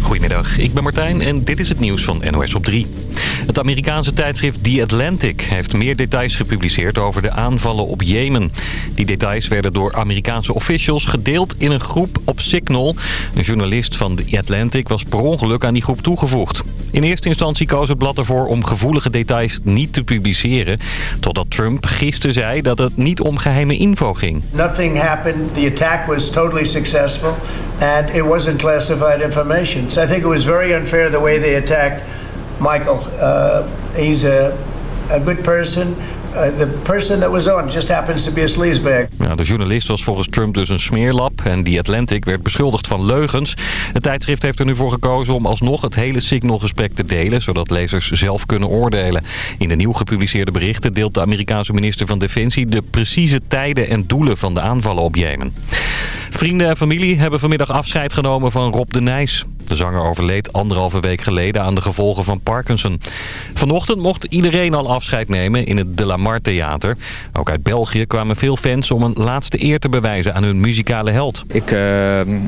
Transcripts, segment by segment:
Goedemiddag, ik ben Martijn en dit is het nieuws van NOS op 3. Het Amerikaanse tijdschrift The Atlantic heeft meer details gepubliceerd over de aanvallen op Jemen. Die details werden door Amerikaanse officials gedeeld in een groep op Signal. Een journalist van The Atlantic was per ongeluk aan die groep toegevoegd. In eerste instantie koos het blad ervoor om gevoelige details niet te publiceren. Totdat Trump gisteren zei dat het niet om geheime info ging. Nothing happened. The attack was totally successful and it wasn't classified information. So I think it was very unfair the way they attacked Michael. Uh, he's a, a good person. Uh, the person that was on just happens to be a sleazebag. De journalist was volgens Trump dus een smeerlap en The Atlantic werd beschuldigd van leugens. Het tijdschrift heeft er nu voor gekozen om alsnog het hele signalgesprek te delen... zodat lezers zelf kunnen oordelen. In de nieuw gepubliceerde berichten deelt de Amerikaanse minister van Defensie... de precieze tijden en doelen van de aanvallen op Jemen. Vrienden en familie hebben vanmiddag afscheid genomen van Rob de Nijs. De zanger overleed anderhalve week geleden aan de gevolgen van Parkinson. Vanochtend mocht iedereen al afscheid nemen in het De La Mar Theater. Ook uit België kwamen veel fans om een laatste eer te bewijzen aan hun muzikale held. Ik uh,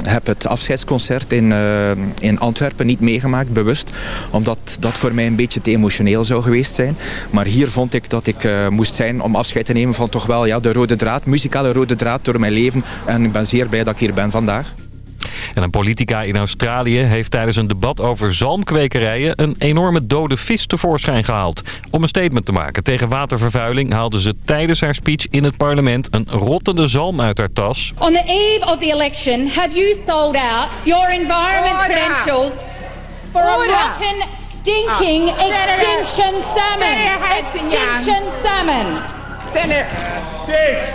heb het afscheidsconcert in, uh, in Antwerpen niet meegemaakt, bewust. Omdat dat voor mij een beetje te emotioneel zou geweest zijn. Maar hier vond ik dat ik uh, moest zijn om afscheid te nemen van toch wel ja, de rode draad, muzikale rode draad door mijn leven. En ik ben zeer blij dat ik hier ben vandaag. En een politica in Australië heeft tijdens een debat over zalmkwekerijen... een enorme dode vis tevoorschijn gehaald. Om een statement te maken tegen watervervuiling... haalde ze tijdens haar speech in het parlement een rottende zalm uit haar tas. On the eve of the election, have you sold out your environment Order. credentials... for Order. a rotten, stinking Oh, Senator- extinction salmon? Extinction salmon. Senator,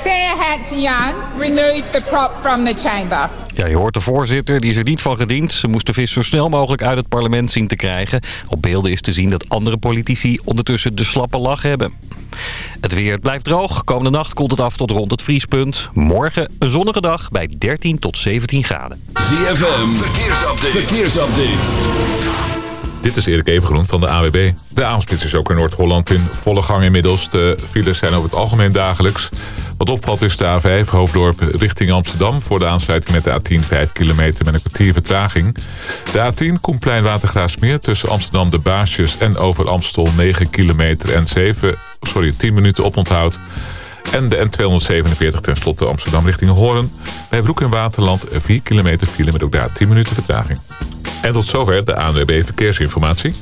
Senator Hanson-Young removed the prop from the chamber. Ja, je hoort de voorzitter, die is er niet van gediend. Ze moest de vis zo snel mogelijk uit het parlement zien te krijgen. Op beelden is te zien dat andere politici ondertussen de slappe lach hebben. Het weer blijft droog. Komende nacht koelt het af tot rond het vriespunt. Morgen een zonnige dag bij 13 tot 17 graden. ZFM, verkeersupdate. verkeersupdate. Dit is Erik Evengroen van de AWB. De avondspits is ook in Noord-Holland in volle gang inmiddels. De files zijn over het algemeen dagelijks. Wat opvalt is de A5 Hoofddorp richting Amsterdam... voor de aansluiting met de A10 5 kilometer met een kwartier vertraging. De A10 Koenplein Watergraafsmeer tussen Amsterdam de Baasjes... en over Amstel 9 kilometer en 7, sorry, 10 minuten oponthoud. En de N247 ten slotte Amsterdam richting Hoorn. Bij Broek in Waterland 4 kilometer file met ook daar 10 minuten vertraging. En tot zover de ANWB Verkeersinformatie.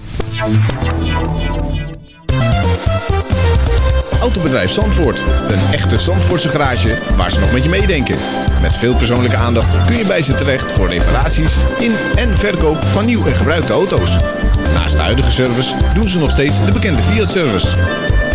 Autobedrijf Zandvoort. Een echte Zandvoortse garage waar ze nog met je meedenken. Met veel persoonlijke aandacht kun je bij ze terecht voor reparaties in en verkoop van nieuw en gebruikte auto's. Naast de huidige service doen ze nog steeds de bekende Fiat-service.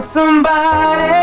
Got somebody,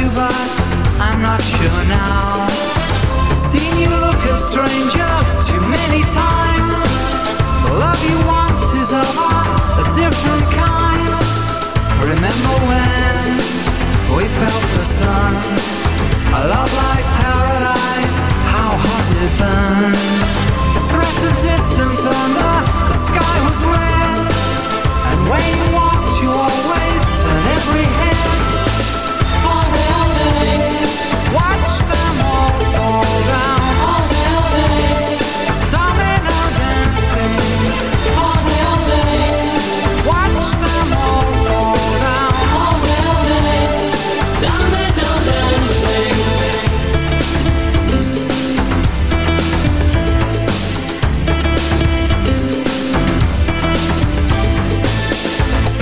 you, but I'm not sure now. Seen you look at strangers too many times. The love you want is of a different kind. Remember when we felt the sun? A love like paradise, how hot it burned. The threat of distant thunder, the sky was red. And when you walked, you always turned every head.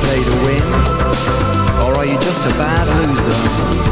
play to win? Or are you just a bad loser?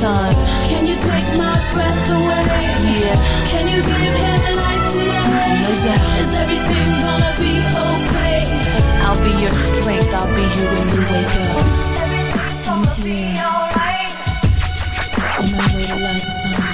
time. Can you take my breath away? Yeah. Can you give him life today? No doubt. Is everything gonna be okay? I'll be your strength. I'll be here when you wake up. Everything's gonna be alright. On my way to lifetime. I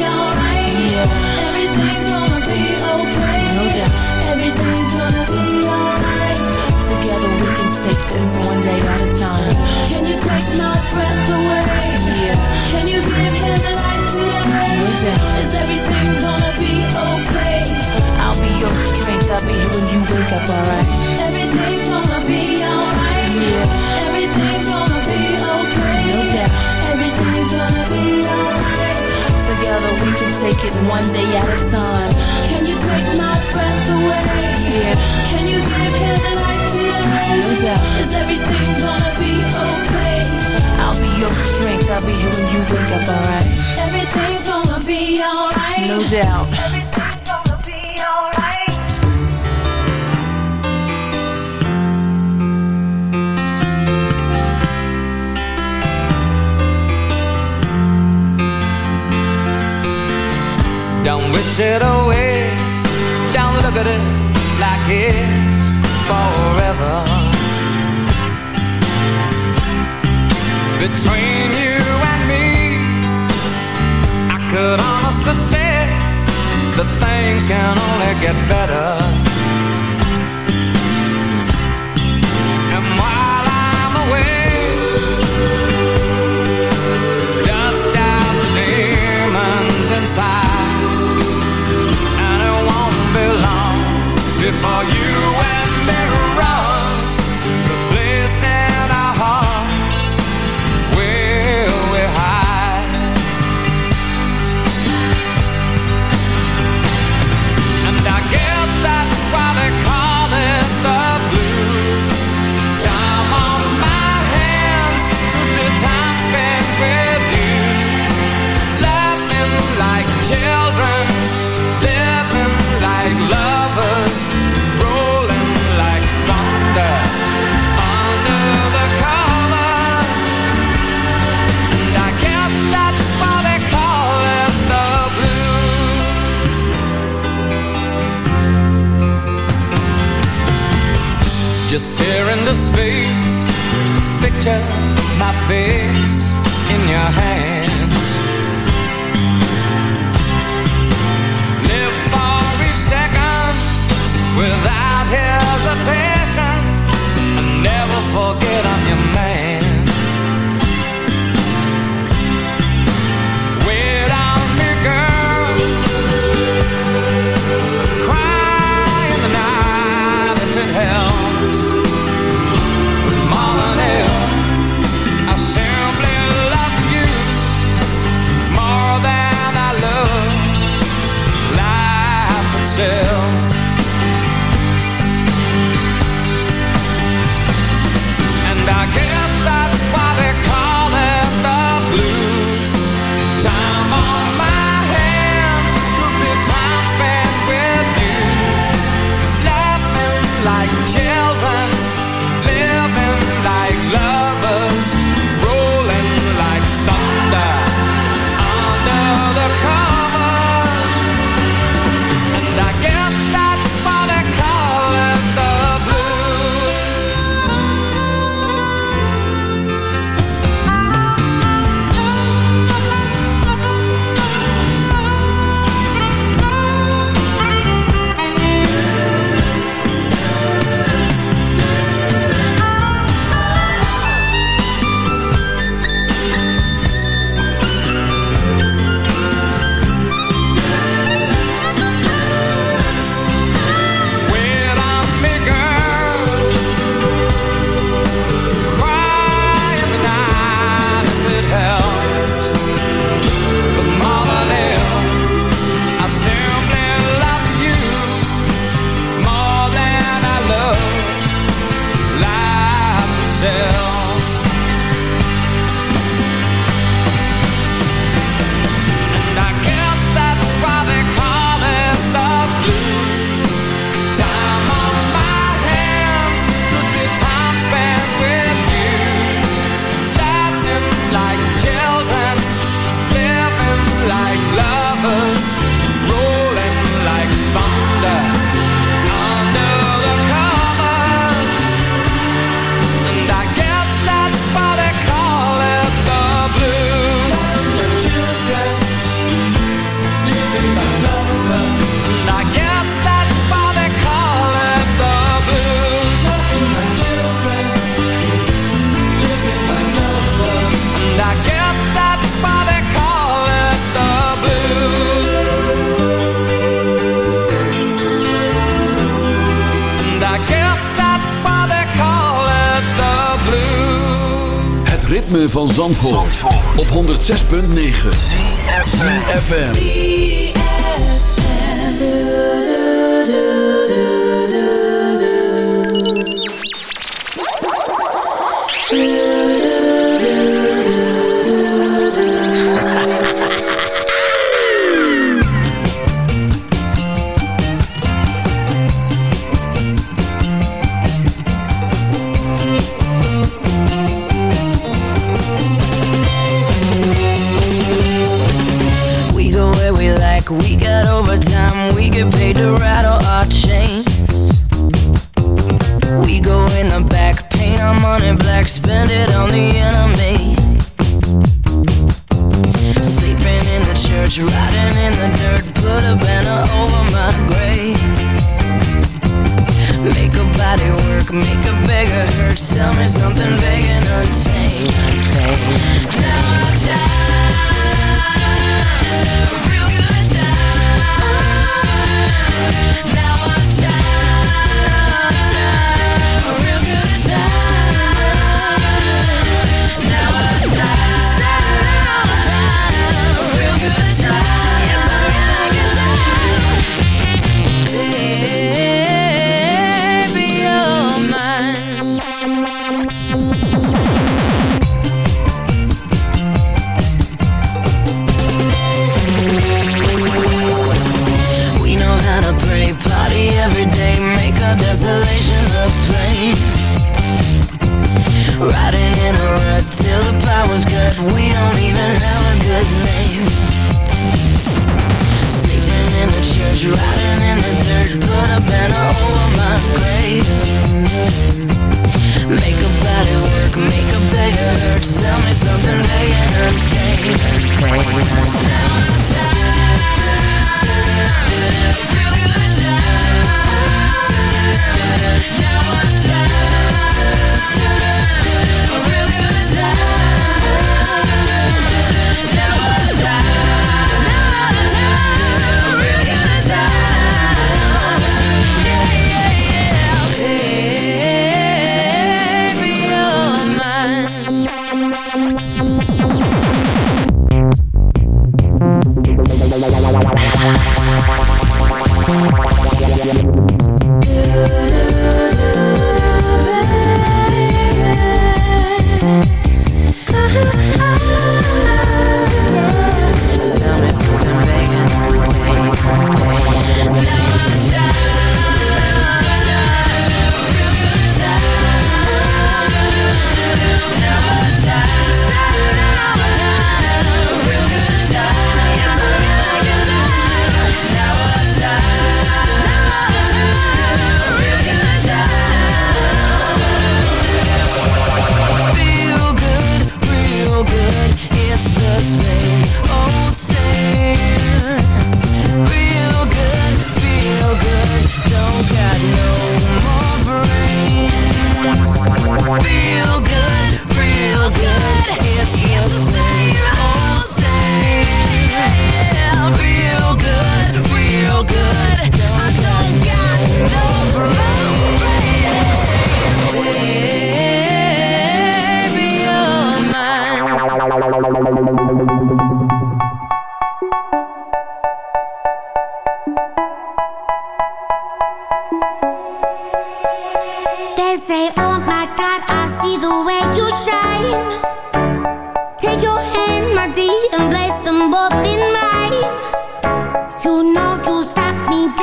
106.9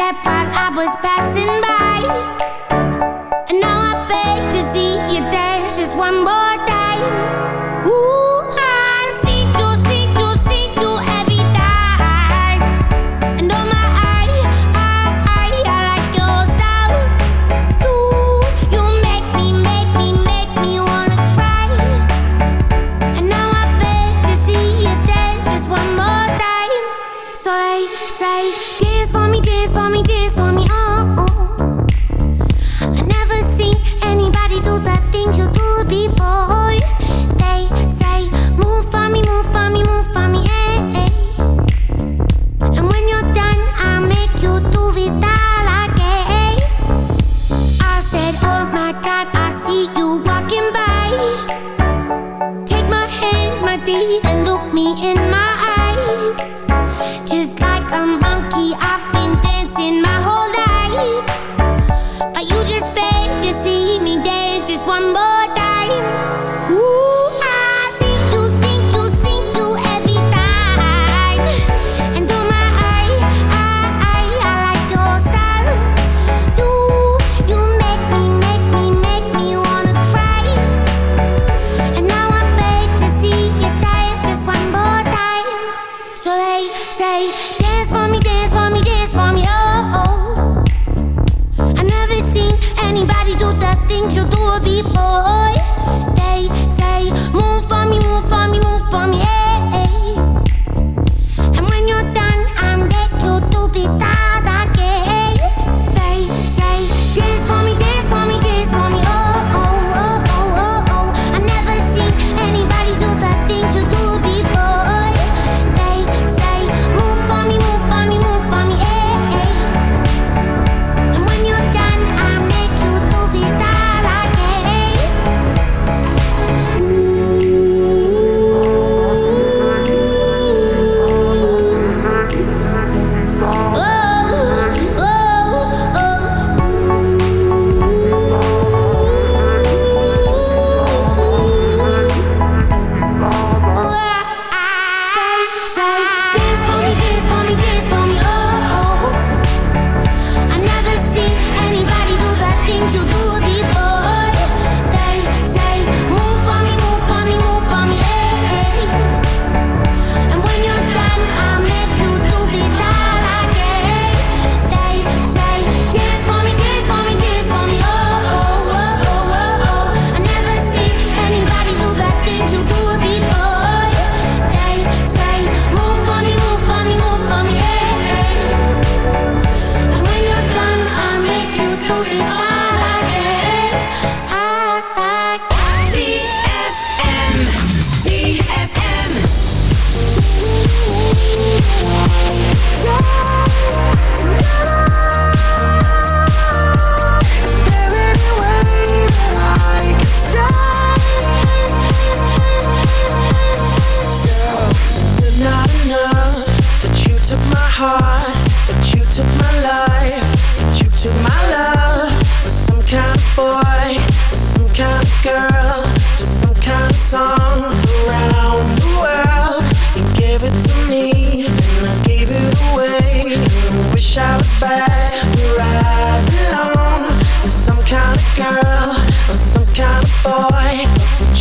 That part I was passing by.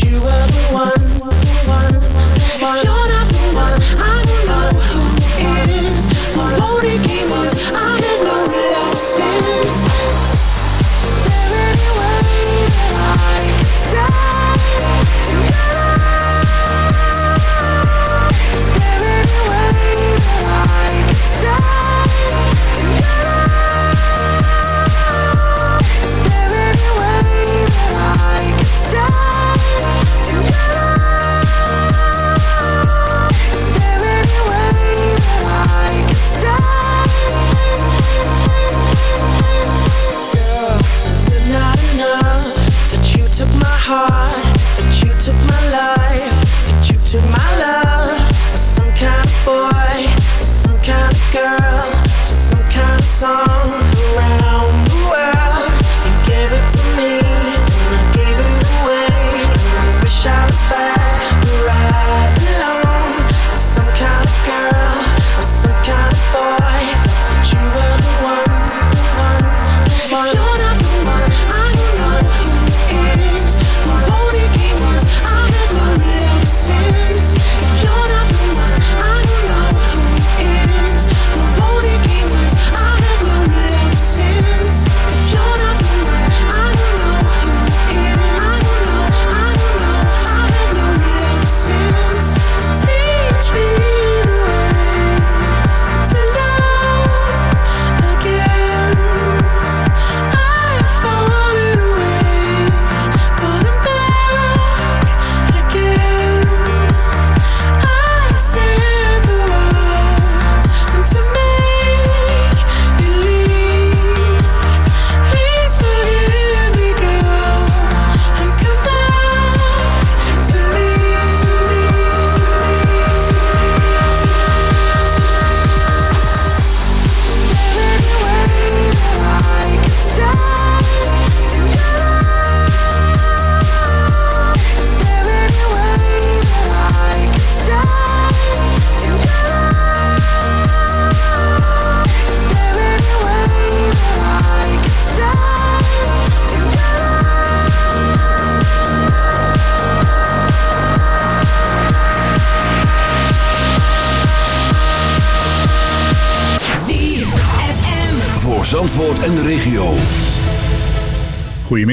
You were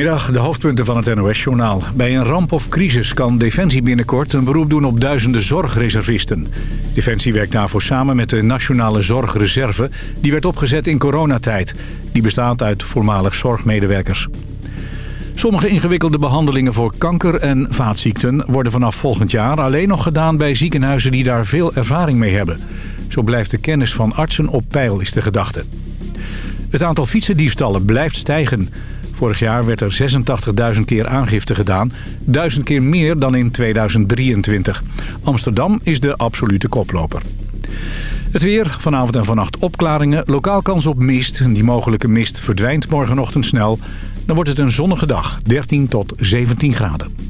Goedemiddag, de hoofdpunten van het NOS-journaal. Bij een ramp of crisis kan Defensie binnenkort een beroep doen op duizenden zorgreservisten. Defensie werkt daarvoor samen met de Nationale Zorgreserve. Die werd opgezet in coronatijd. Die bestaat uit voormalig zorgmedewerkers. Sommige ingewikkelde behandelingen voor kanker en vaatziekten... worden vanaf volgend jaar alleen nog gedaan bij ziekenhuizen die daar veel ervaring mee hebben. Zo blijft de kennis van artsen op peil, is de gedachte. Het aantal fietsendiefstallen blijft stijgen. Vorig jaar werd er 86.000 keer aangifte gedaan. Duizend keer meer dan in 2023. Amsterdam is de absolute koploper. Het weer, vanavond en vannacht opklaringen. Lokaal kans op mist. Die mogelijke mist verdwijnt morgenochtend snel. Dan wordt het een zonnige dag, 13 tot 17 graden.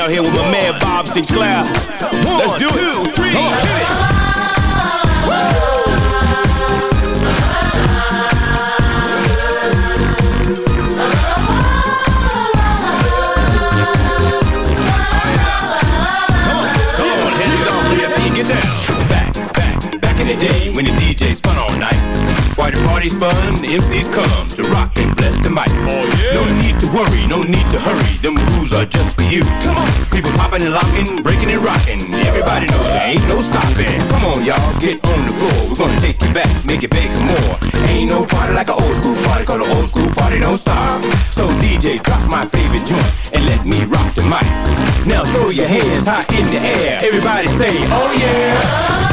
Out here with my man Bob Sinclair. You. Come on, people popping and locking, breaking and rocking. Everybody knows there ain't no stopping. Come on, y'all, get on the floor. We're gonna take you back, make it big more. Ain't no party like an old school party, call an old school party, don't stop. So DJ, drop my favorite joint and let me rock the mic. Now throw your hands high in the air. Everybody say, oh. Yeah,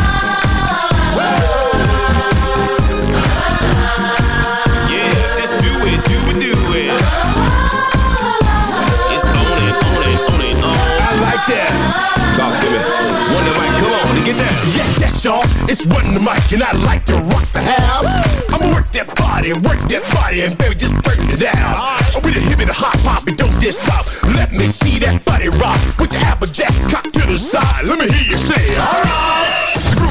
and get down. Yes, yes, y'all. It's one the mic, and I like to rock the house. I'ma work that body, work that body, and baby, just turn it down. I'm with a hip and a hop hop, and don't just stop. Let me see that body rock. Put your applejack cock to the side. Let me hear you say, alright.